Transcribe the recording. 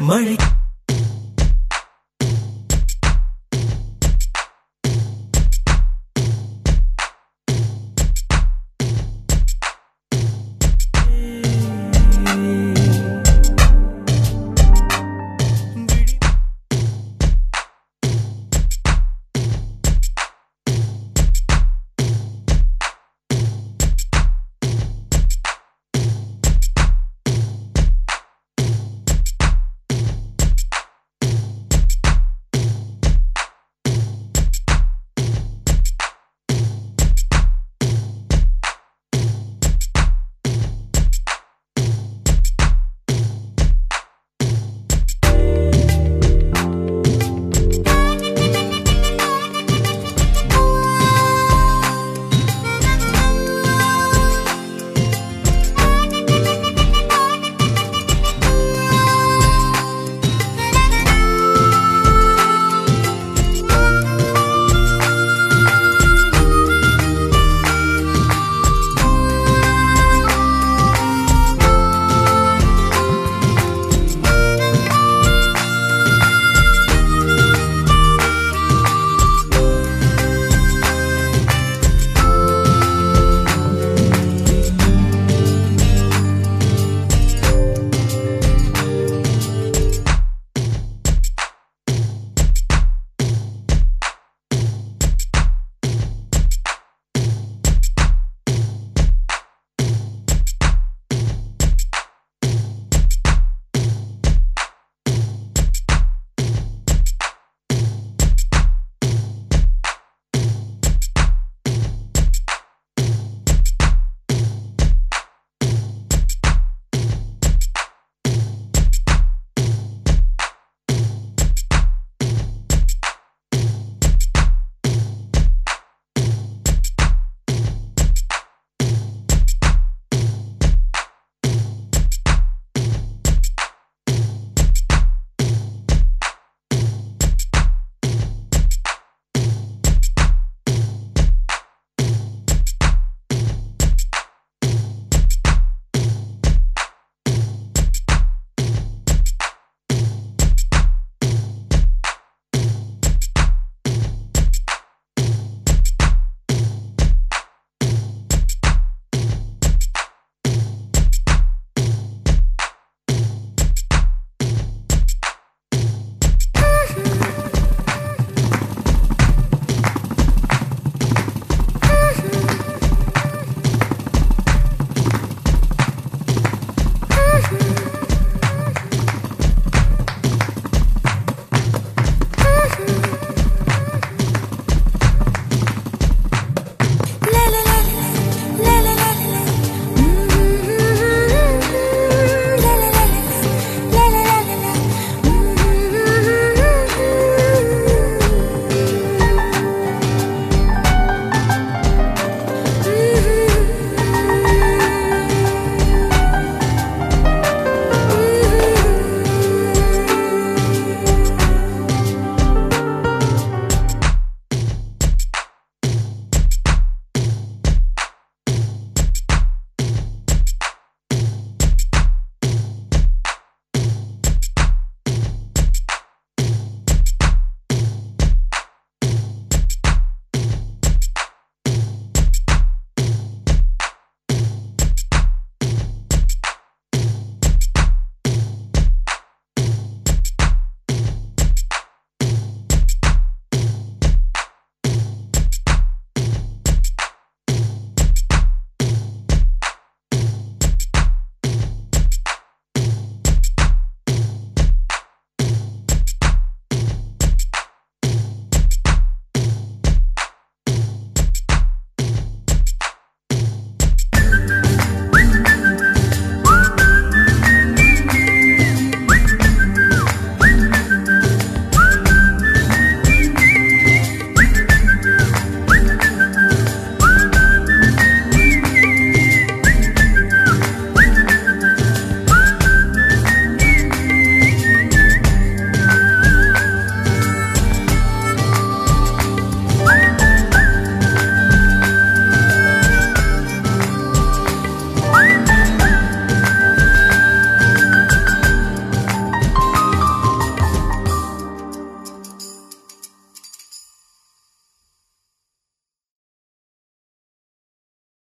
மழை